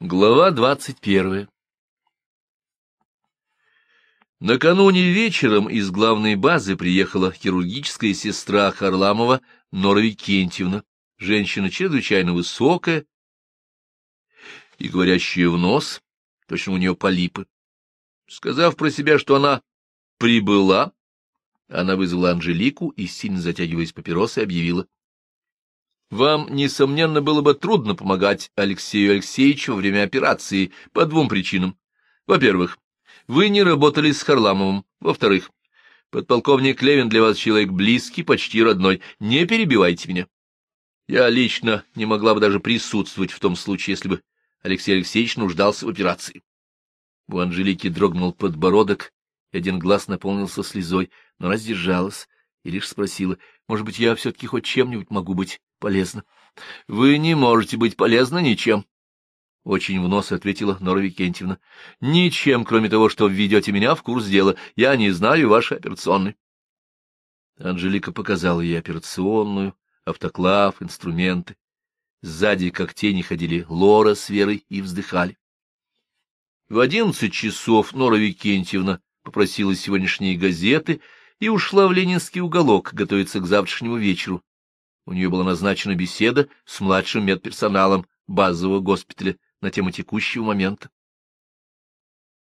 Глава двадцать первая Накануне вечером из главной базы приехала хирургическая сестра Харламова Нора Викентьевна, женщина чрезвычайно высокая и говорящая в нос, точно у нее полипы. Сказав про себя, что она прибыла, она вызвала Анжелику и, сильно затягиваясь папиросой, объявила. Вам, несомненно, было бы трудно помогать Алексею Алексеевичу во время операции по двум причинам. Во-первых, вы не работали с Харламовым. Во-вторых, подполковник Левин для вас человек близкий, почти родной. Не перебивайте меня. Я лично не могла бы даже присутствовать в том случае, если бы Алексей Алексеевич нуждался в операции. У Анжелики дрогнул подбородок, и один глаз наполнился слезой, но она сдержалась и лишь спросила, может быть, я все-таки хоть чем-нибудь могу быть полезна? — Вы не можете быть полезны ничем. — очень в нос ответила Нора Викентьевна. — Ничем, кроме того, что введете меня в курс дела. Я не знаю вашей операционной. Анжелика показала ей операционную, автоклав, инструменты. Сзади, как тени, ходили Лора с Верой и вздыхали. В одиннадцать часов Нора Викентьевна попросила сегодняшние газеты и ушла в Ленинский уголок готовиться к завтрашнему вечеру. У нее была назначена беседа с младшим медперсоналом базового госпиталя на тему текущего момента.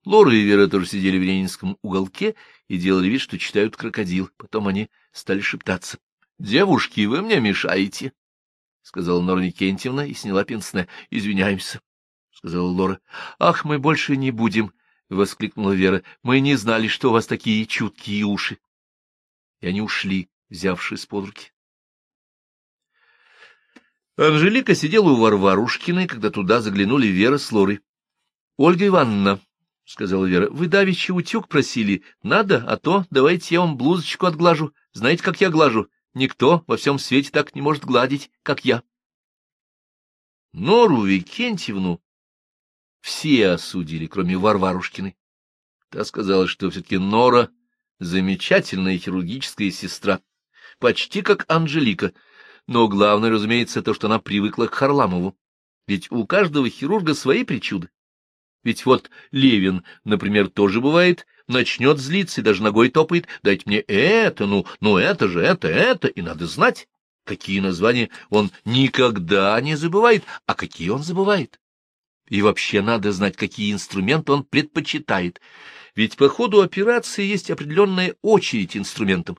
Лора и Вера тоже сидели в ленинском уголке и делали вид, что читают «Крокодил». Потом они стали шептаться. — Девушки, вы мне мешаете, — сказала Нора Никентьевна и сняла пенсне. — Извиняемся, — сказала Лора. — Ах, мы больше не будем, — воскликнула Вера. — Мы не знали, что у вас такие чуткие уши. И они ушли, взявшись под руки. Анжелика сидела у Варварушкиной, когда туда заглянули Вера с Лорой. — Ольга Ивановна, — сказала Вера, — вы давеча утюг просили. Надо, а то давайте я вам блузочку отглажу. Знаете, как я глажу? Никто во всем свете так не может гладить, как я. Нору Викентьевну все осудили, кроме Варварушкиной. Та сказала, что все-таки Нора — замечательная хирургическая сестра, почти как Анжелика, но главное, разумеется, то, что она привыкла к Харламову. Ведь у каждого хирурга свои причуды. Ведь вот Левин, например, тоже бывает, начнет злиться и даже ногой топает. Дайте мне это, ну, ну это же, это, это, и надо знать, какие названия он никогда не забывает, а какие он забывает. И вообще надо знать, какие инструменты он предпочитает. Ведь по ходу операции есть определенная очередь инструментам.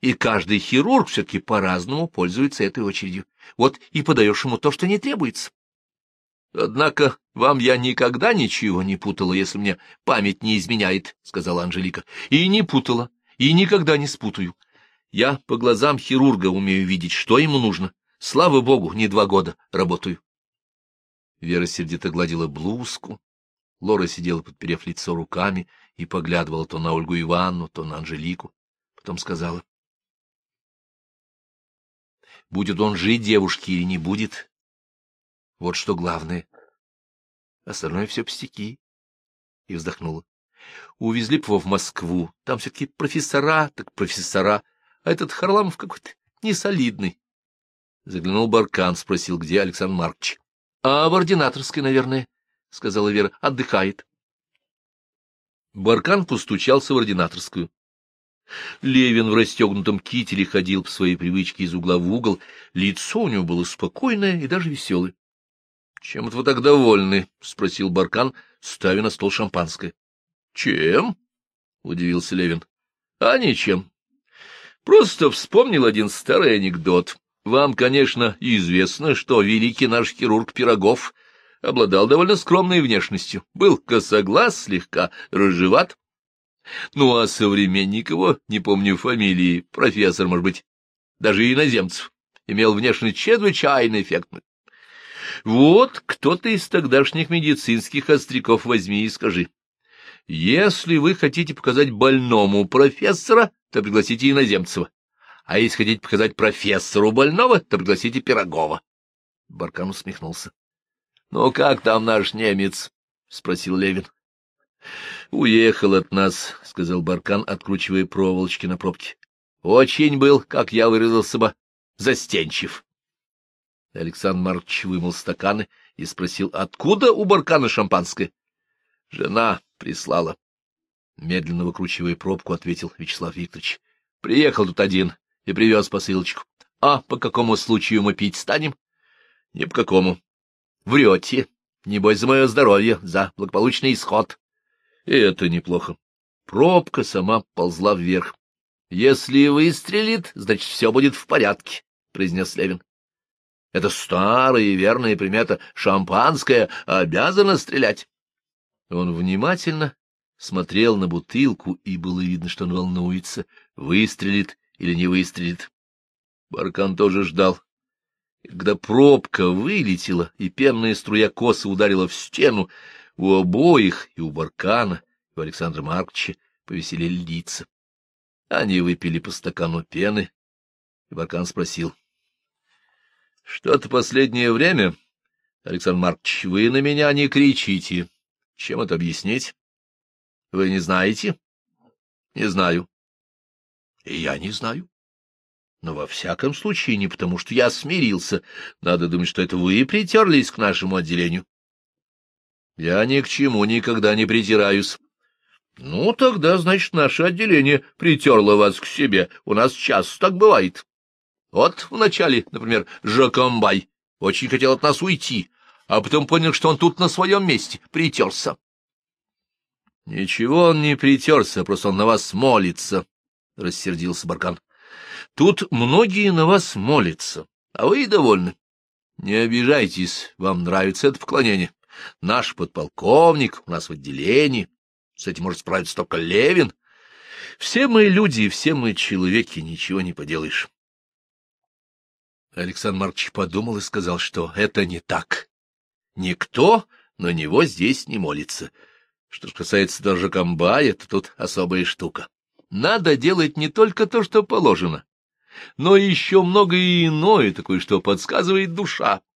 И каждый хирург все-таки по-разному пользуется этой очередью. Вот и подаешь ему то, что не требуется. Однако вам я никогда ничего не путала, если мне память не изменяет, — сказала Анжелика. И не путала, и никогда не спутаю. Я по глазам хирурга умею видеть, что ему нужно. Слава богу, не два года работаю. Вера сердито гладила блузку. Лора сидела, подперев лицо руками, и поглядывала то на Ольгу Ивановну, то на Анжелику. Потом сказала. Будет он жить девушке или не будет, вот что главное. Остальное все пустяки. И вздохнула. Увезли бы его в Москву. Там все-таки профессора, так профессора. А этот Харламов какой-то несолидный. Заглянул Баркан, спросил, где Александр Маркович. — А в ординаторской, наверное, — сказала Вера, — отдыхает. Баркан постучался в ординаторскую. Левин в расстегнутом кителе ходил по своей привычке из угла в угол. Лицо у него было спокойное и даже веселое. — Чем это вы так довольны? — спросил Баркан, ставя на стол шампанское. — Чем? — удивился Левин. — А ничем. Просто вспомнил один старый анекдот. Вам, конечно, известно, что великий наш хирург Пирогов обладал довольно скромной внешностью, был косоглаз, слегка рыжеват. Ну, а современник его, не помню фамилии, профессор, может быть, даже иноземцев, имел внешность чрезвычайно эффектную. Вот кто-то из тогдашних медицинских остряков возьми и скажи. Если вы хотите показать больному профессора, то пригласите Иноземцева. А если хотите показать профессору больного, то пригласите Пирогова. Баркан усмехнулся. — Ну, как там наш немец? — спросил Левин. — Уехал от нас, — сказал Баркан, откручивая проволочки на пробке. — Очень был, как я выразился бы, застенчив. Александр Маркович вымыл стаканы и спросил, откуда у Баркана шампанское. — Жена прислала. Медленно выкручивая пробку, ответил Вячеслав Викторович. — Приехал тут один и привез посылочку. — А по какому случаю мы пить станем? — Не по какому. — Врете. Небось, за мое здоровье, за благополучный исход. И это неплохо. Пробка сама ползла вверх. — Если выстрелит, значит, все будет в порядке, — произнес Левин. — Это старая и верная примета. Шампанское обязано стрелять. Он внимательно смотрел на бутылку, и было видно, что он волнуется, выстрелит или не выстрелит. Баркан тоже ждал. когда пробка вылетела, и пенная струя косы ударила в стену, у обоих, и у Баркана, и у Александра Марковича, повеселели лица. Они выпили по стакану пены, и Баркан спросил. — Что-то последнее время, Александр Маркович, вы на меня не кричите. Чем это объяснить? — Вы не знаете? — Не знаю. — И я не знаю. Но во всяком случае не потому, что я смирился. Надо думать, что это вы притерлись к нашему отделению. Я ни к чему никогда не притираюсь. Ну, тогда, значит, наше отделение притерло вас к себе. У нас часто так бывает. Вот вначале, например, Жакомбай очень хотел от нас уйти, а потом понял, что он тут на своем месте, притерся. — Ничего он не притерся, просто он на вас молится, — рассердился Баркан. — Тут многие на вас молятся, а вы и довольны. Не обижайтесь, вам нравится это поклонение. Наш подполковник у нас в отделении. С этим может справиться только Левин. Все мы люди, все мы человеки, ничего не поделаешь. Александр Маркович подумал и сказал, что это не так. Никто на него здесь не молится. Что ж касается даже комбая, то тут особая штука. Надо делать не только то, что положено, но еще многое иное, такое, что подсказывает душа. —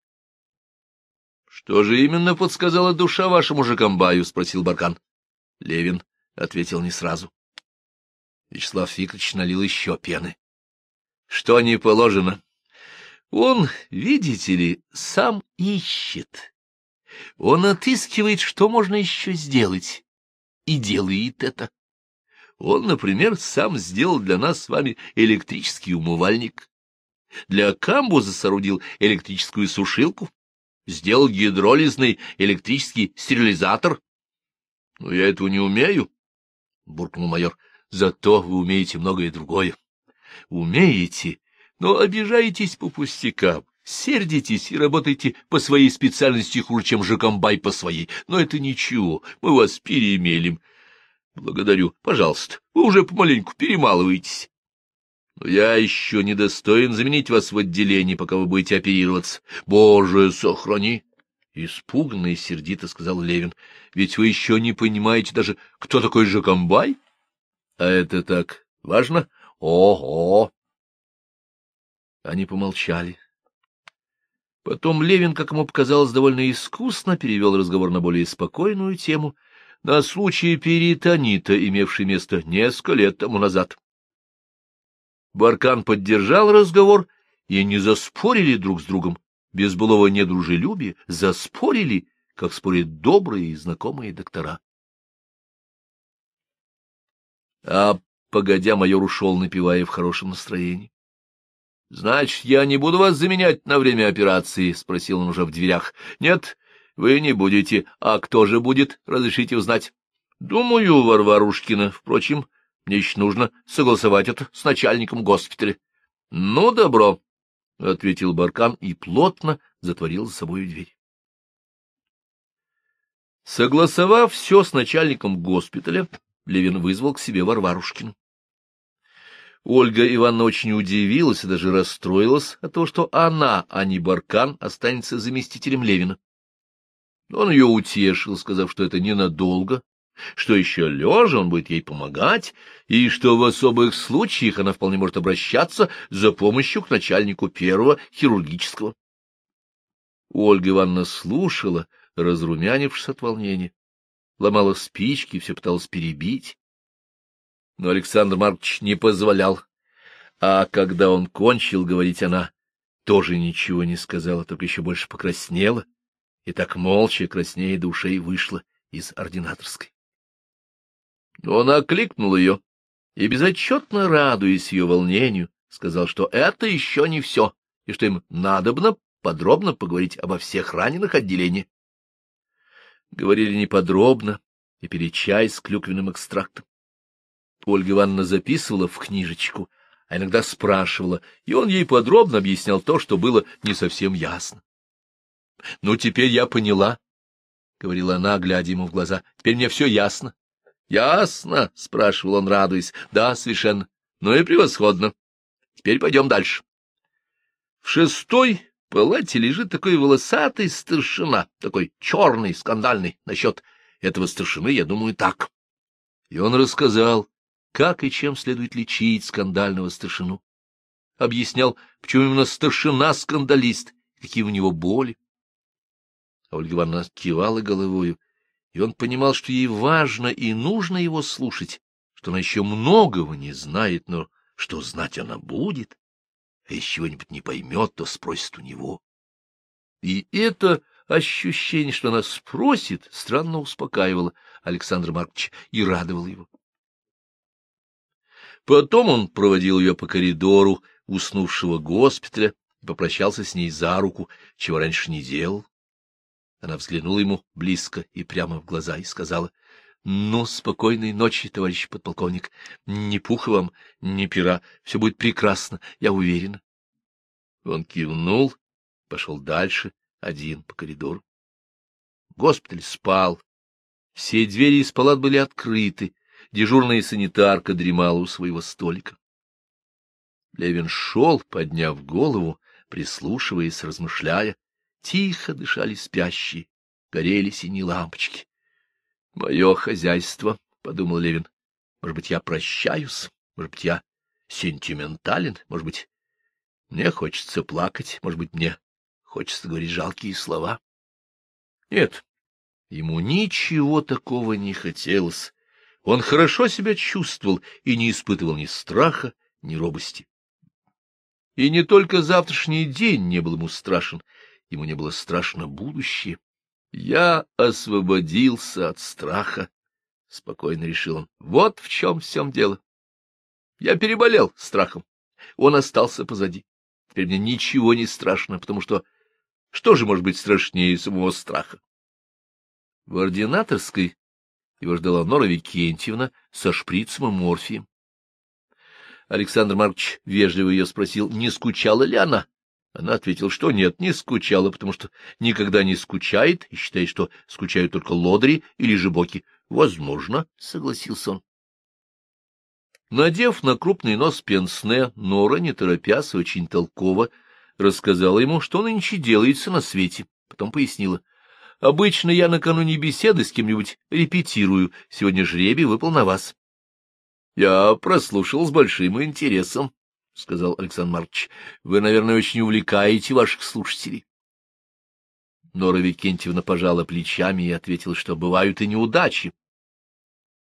Что же именно подсказала душа вашему же комбаю? — спросил Баркан. Левин ответил не сразу. Вячеслав Викторович налил еще пены. — Что не положено? Он, видите ли, сам ищет. Он отыскивает, что можно еще сделать, и делает это. Он, например, сам сделал для нас с вами электрический умывальник. Для камбуза соорудил электрическую сушилку, сделал гидролизный электрический стерилизатор. — Но я этого не умею, — буркнул майор. — Зато вы умеете многое другое. Умеете, но обижаетесь по пустякам. Сердитесь и работайте по своей специальности хуже, чем Жакомбай по своей. Но это ничего, мы вас перемелим. Благодарю. Пожалуйста, вы уже помаленьку перемалываетесь. Но я еще не достоин заменить вас в отделении, пока вы будете оперироваться. Боже, сохрани! Испуганно и сердито сказал Левин. Ведь вы еще не понимаете даже, кто такой Жакомбай? А это так важно? Ого! Они помолчали. Потом Левин, как ему показалось, довольно искусно перевел разговор на более спокойную тему, на случай перитонита, имевший место несколько лет тому назад. Баркан поддержал разговор, и они заспорили друг с другом, без былого недружелюбия, заспорили, как спорят добрые и знакомые доктора. А, погодя, майор ушел, напивая в хорошем настроении. — Значит, я не буду вас заменять на время операции? — спросил он уже в дверях. — Нет, вы не будете. А кто же будет, разрешите узнать? — Думаю, Варварушкина. Впрочем, мне еще нужно согласовать это с начальником госпиталя. — Ну, добро, — ответил Баркан и плотно затворил за собой дверь. Согласовав все с начальником госпиталя, Левин вызвал к себе Варварушкину. Ольга Ивановна очень удивилась и даже расстроилась от того, что она, а не Баркан, останется заместителем Левина. Он ее утешил, сказав, что это ненадолго, что еще лежа он будет ей помогать, и что в особых случаях она вполне может обращаться за помощью к начальнику первого хирургического. Ольга Ивановна слушала, разрумянившись от волнения, ломала спички и все пыталась перебить но Александр Маркович не позволял. А когда он кончил говорить, она тоже ничего не сказала, только еще больше покраснела и так молча, краснея душей, вышла из ординаторской. Он окликнул ее и, безотчетно радуясь ее волнению, сказал, что это еще не все, и что им надобно подробно поговорить обо всех раненых отделениях. Говорили неподробно и перед чай с клюквенным экстрактом. Ольга Ивановна записывала в книжечку, а иногда спрашивала, и он ей подробно объяснял то, что было не совсем ясно. — Ну, теперь я поняла, — говорила она, глядя ему в глаза. — Теперь мне все ясно. — Ясно? — спрашивал он, радуясь. — Да, совершенно. Ну и превосходно. Теперь пойдем дальше. В шестой палате лежит такой волосатый старшина, такой черный, скандальный. Насчет этого старшины, я думаю, так. И он рассказал, как и чем следует лечить скандального старшину. Объяснял, почему именно старшина скандалист, какие у него боли. А Ольга Ивановна кивала головою, и он понимал, что ей важно и нужно его слушать, что она еще многого не знает, но что знать она будет, а если чего-нибудь не поймет, то спросит у него. И это ощущение, что она спросит, странно успокаивало Александра Марковича и радовало его. Потом он проводил ее по коридору уснувшего госпиталя и попрощался с ней за руку, чего раньше не делал. Она взглянула ему близко и прямо в глаза и сказала, — Ну, спокойной ночи, товарищ подполковник. Ни пуха вам, ни пера. Все будет прекрасно, я уверена. Он кивнул, пошел дальше, один по коридору. Госпиталь спал. Все двери из палат были открыты. Дежурная санитарка дремала у своего столика. Левин шел, подняв голову, прислушиваясь, размышляя. Тихо дышали спящие, горели синие лампочки. — Мое хозяйство, — подумал Левин. — Может быть, я прощаюсь, может быть, я сентиментален, может быть, мне хочется плакать, может быть, мне хочется говорить жалкие слова. Нет, ему ничего такого не хотелось. Он хорошо себя чувствовал и не испытывал ни страха, ни робости. И не только завтрашний день не был ему страшен, ему не было страшно будущее. Я освободился от страха, — спокойно решил он. Вот в чем всем дело. Я переболел страхом. Он остался позади. Теперь мне ничего не страшно, потому что что же может быть страшнее самого страха? В ординаторской его ждала Нора Викентьевна со шприцем и морфием. Александр Маркович вежливо ее спросил, не скучала ли она. Она ответила, что нет, не скучала, потому что никогда не скучает и считает, что скучают только лодри или жебоки. — Возможно, — согласился он. Надев на крупный нос пенсне, Нора, не торопясь, очень толково, рассказала ему, что нынче делается на свете. Потом пояснила. — Обычно я накануне беседы с кем-нибудь репетирую. Сегодня жребий выпал на вас. Я прослушал с большим интересом. — сказал Александр Маркович. — Вы, наверное, очень увлекаете ваших слушателей. Нора Викентьевна пожала плечами и ответила, что бывают и неудачи.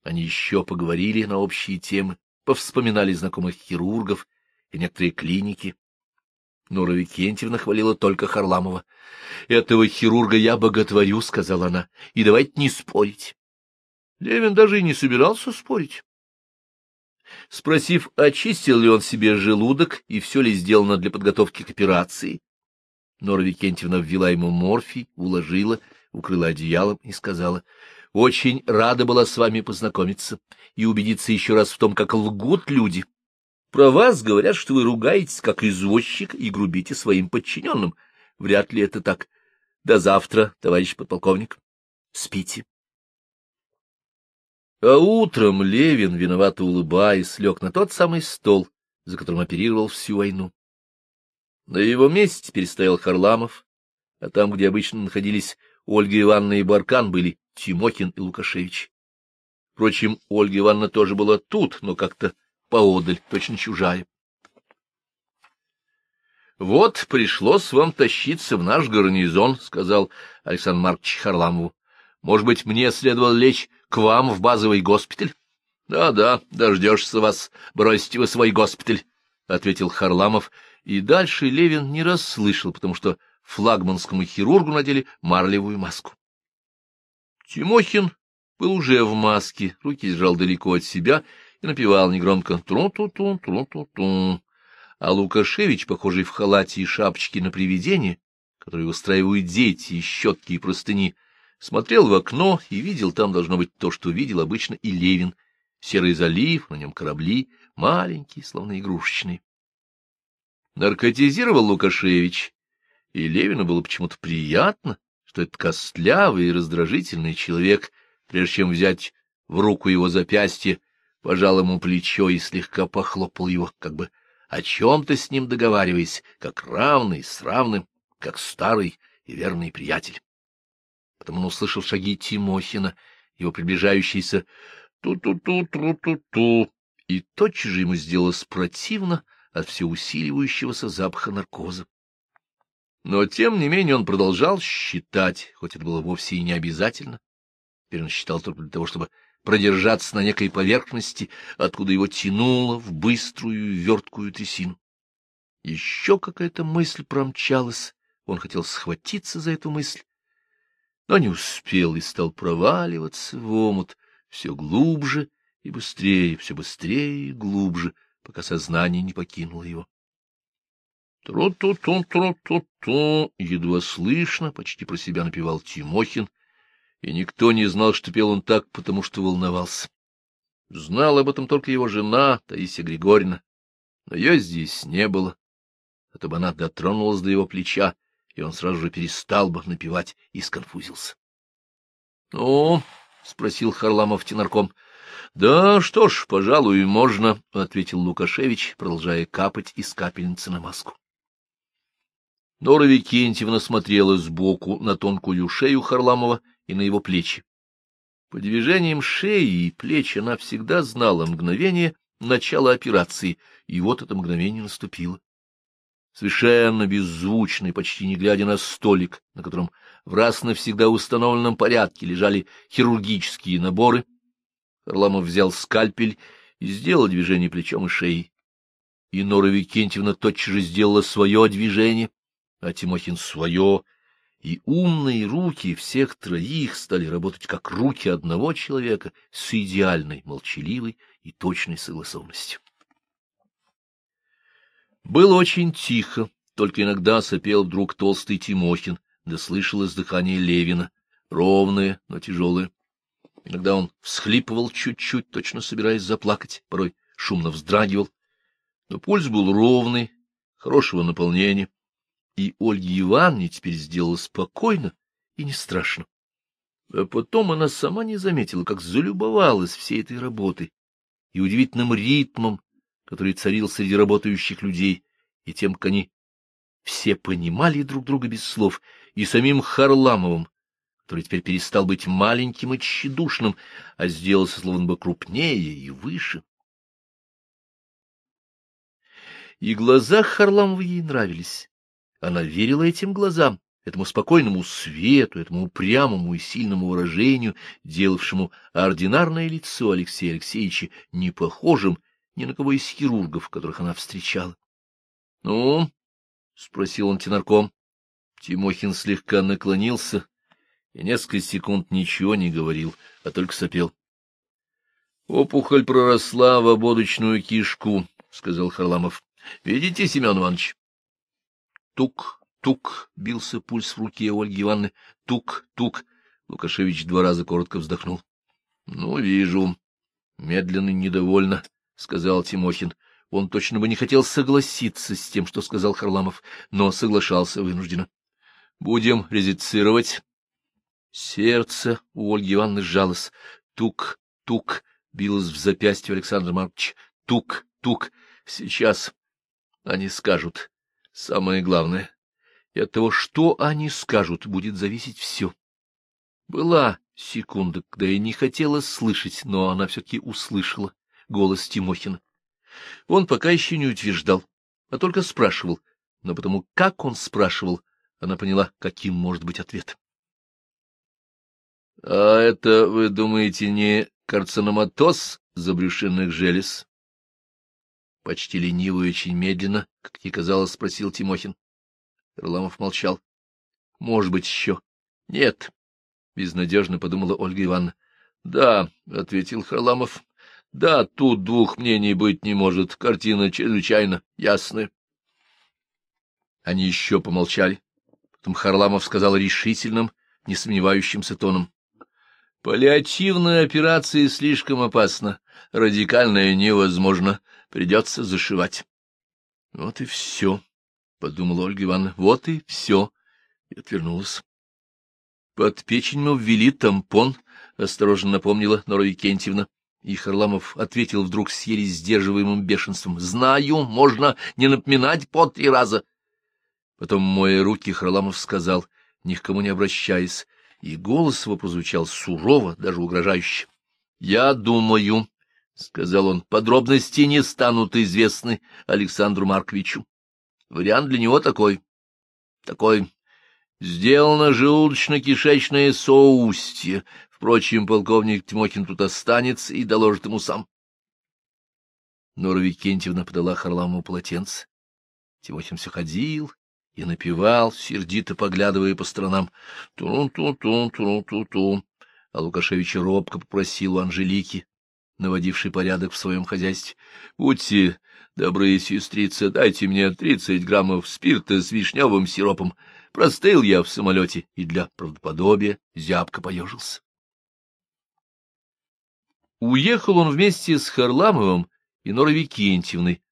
Они еще поговорили на общие темы, повспоминали знакомых хирургов и некоторые клиники. Нора Викентьевна хвалила только Харламова. — Этого хирурга я боготворю, — сказала она, — и давайте не спорить. Левин даже и не собирался спорить. Спросив, очистил ли он себе желудок и все ли сделано для подготовки к операции, Нора Викентьевна ввела ему морфий, уложила, укрыла одеялом и сказала, — Очень рада была с вами познакомиться и убедиться еще раз в том, как лгут люди. Про вас говорят, что вы ругаетесь, как извозчик, и грубите своим подчиненным. Вряд ли это так. До завтра, товарищ подполковник. Спите. А утром Левин, виновато улыбаясь, лег на тот самый стол, за которым оперировал всю войну. На его месте теперь стоял Харламов, а там, где обычно находились Ольга Ивановна и Баркан, были Тимохин и Лукашевич. Впрочем, Ольга Ивановна тоже была тут, но как-то поодаль, точно чужая. — Вот пришлось вам тащиться в наш гарнизон, — сказал Александр Маркович Харламову. — Может быть, мне следовало лечь к вам в базовый госпиталь? Да — Да-да, дождешься вас, бросите вы свой госпиталь, — ответил Харламов, и дальше Левин не расслышал, потому что флагманскому хирургу надели марлевую маску. Тимохин был уже в маске, руки держал далеко от себя и напевал негромко «тру-ту-ту, тру-ту-ту». А Лукашевич, похожий в халате и шапочке на привидение, которое устраивают дети и щетки и простыни, смотрел в окно и видел там, должно быть, то, что видел обычно и Левин. Серый залив, на нем корабли, маленькие, словно игрушечные. Наркотизировал Лукашевич, и Левину было почему-то приятно, что этот костлявый и раздражительный человек, прежде чем взять в руку его запястье, пожал ему плечо и слегка похлопал его, как бы о чем-то с ним договариваясь, как равный с равным, как старый и верный приятель. Потом он услышал шаги Тимохина, его приближающийся «ту-ту-ту-тру-ту-ту», и тотчас же ему сделалось противно от всеусиливающегося запаха наркоза. Но, тем не менее, он продолжал считать, хоть это было вовсе и не обязательно. Теперь он считал только для того, чтобы продержаться на некой поверхности, откуда его тянуло в быструю верткую трясину. Еще какая-то мысль промчалась, он хотел схватиться за эту мысль, но не успел и стал проваливаться в омут все глубже и быстрее, все быстрее и глубже, пока сознание не покинуло его. Тру-ту-ту-тру-ту-ту, едва слышно, почти про себя напевал Тимохин, и никто не знал, что пел он так, потому что волновался. Знала об этом только его жена, Таисия Григорьевна, но ее здесь не было, а то бы она дотронулась до его плеча, и он сразу же перестал бы напевать и сконфузился. — Ну, — спросил Харламов тенарком. — Да что ж, пожалуй, можно, — ответил Лукашевич, продолжая капать из капельницы на маску. Нора Викентьевна смотрела сбоку на тонкую шею Харламова и на его плечи. По движениям шеи и плеч она всегда знала мгновение начала операции, и вот это мгновение наступило. Совершенно беззвучно и почти не глядя на столик, на котором в раз навсегда установленном порядке лежали хирургические наборы, Харламов взял скальпель и сделал движение плечом и шеей. И Нора Викентьевна тотчас же сделала свое движение, а Тимохин свое, и умные руки всех троих стали работать как руки одного человека с идеальной, молчаливой и точной согласованностью. Было очень тихо, только иногда сопел вдруг толстый Тимохин, да слышалось дыхание Левина, ровное, но тяжелое. Иногда он всхлипывал чуть-чуть, точно собираясь заплакать, порой шумно вздрагивал. Но пульс был ровный, хорошего наполнения, и Ольге Ивановне теперь сделала спокойно и не страшно. А потом она сама не заметила, как залюбовалась всей этой работой и удивительным ритмом, который царил среди работающих людей, и тем, как они все понимали друг друга без слов, и самим Харламовым, который теперь перестал быть маленьким и тщедушным, а сделался словно бы крупнее и выше. И глаза Харламова ей нравились. Она верила этим глазам, этому спокойному свету, этому упрямому и сильному выражению, делавшему ординарное лицо Алексея Алексеевича непохожим ни на кого из хирургов, которых она встречала. — Ну? — спросил он тенарком. Тимохин слегка наклонился и несколько секунд ничего не говорил, а только сопел. — Опухоль проросла в ободочную кишку, — сказал Харламов. — Видите, Семен Иванович? Тук-тук бился пульс в руке Ольги Ивановны. Тук-тук. Лукашевич два раза коротко вздохнул. — Ну, вижу. Медленно недовольно, — сказал Тимохин. Он точно бы не хотел согласиться с тем, что сказал Харламов, но соглашался вынужденно. — Будем резицировать. Сердце у Ольги Ивановны сжалось. Тук-тук билось в запястье Александра Марковича. Тук-тук. Сейчас они скажут. Самое главное. И от того, что они скажут, будет зависеть все. Была секунда, когда я не хотела слышать, но она все-таки услышала голос Тимохина. Он пока еще не утверждал, а только спрашивал, но потому как он спрашивал, она поняла, каким может быть ответ. — А это, вы думаете, не карциноматоз забрюшинных желез? Почти лениво и очень медленно, как ей казалось, спросил Тимохин. Харламов молчал. Может быть, еще. Нет, — безнадежно подумала Ольга Ивановна. — Да, — ответил Харламов. — Да, тут двух мнений быть не может. Картина чрезвычайно ясная. Они еще помолчали. Потом Харламов сказал решительным, не сомневающимся тоном. — Паллиативная операция слишком опасна, радикальная невозможно, придется зашивать. — Вот и все, — подумала Ольга Ивановна, — вот и все, и отвернулась. Под печенью ввели тампон, — осторожно напомнила Нора Викентьевна. И Харламов ответил вдруг с еле сдерживаемым бешенством. — Знаю, можно не напоминать по три раза. Потом, моя руки, Харламов сказал, ни к кому не обращаясь, и голос его прозвучал сурово, даже угрожающе. — Я думаю, — сказал он, — подробности не станут известны Александру Марковичу. Вариант для него такой. Такой. Сделано желудочно-кишечное соустье. Впрочем, полковник Тимохин тут останется и доложит ему сам. Нора Викентьевна подала Харламову полотенце. Тимохин все ходил и напевал, сердито поглядывая по сторонам. Тун-тун-тун, тун-тун-тун. А Лукашевич робко попросил у Анжелики, наводившей порядок в своем хозяйстве. — Будьте добры, сестрица, дайте мне тридцать граммов спирта с вишневым сиропом. Простыл я в самолете и для правдоподобия зябко поежился. Уехал он вместе с Харламовым и Норой Викентьевной,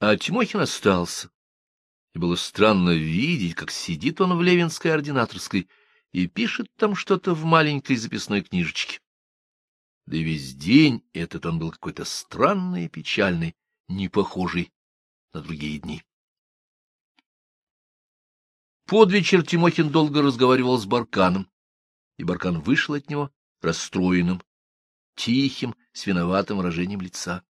а Тимохин остался и было странно видеть, как сидит он в Левинской ординаторской и пишет там что-то в маленькой записной книжечке. Да и весь день этот он был какой-то странный и печальный, не похожий на другие дни. Под вечер Тимохин долго разговаривал с Барканом, и Баркан вышел от него расстроенным, тихим, с виноватым выражением лица.